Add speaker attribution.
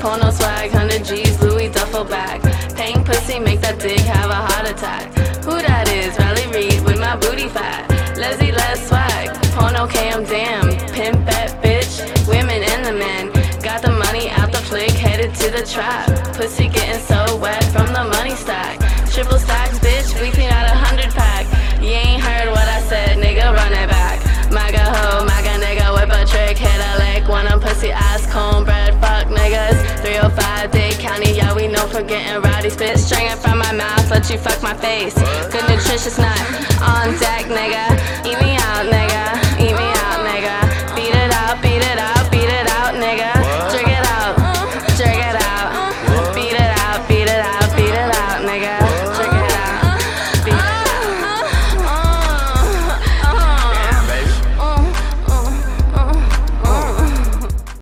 Speaker 1: Porno swag, 100 G's, Louis duffel bag. Paying pussy, make that dick have a heart attack. Who that is? Riley Reid with my booty fat. Leslie Les swag, Porno cam, damn. Pimp that bitch, women and the men. Got the money out the flick, headed to the trap. Pussy getting so county, yeah, we know for getting rowdy. Spit stringing from my mouth, let you fuck my face. Good nutritious nut on deck, nigga. Eat me out, nigga. Eat me out, nigga. Beat it out, beat it out, beat it out, nigga. Drink it out, drink it out. Beat it out, beat it out.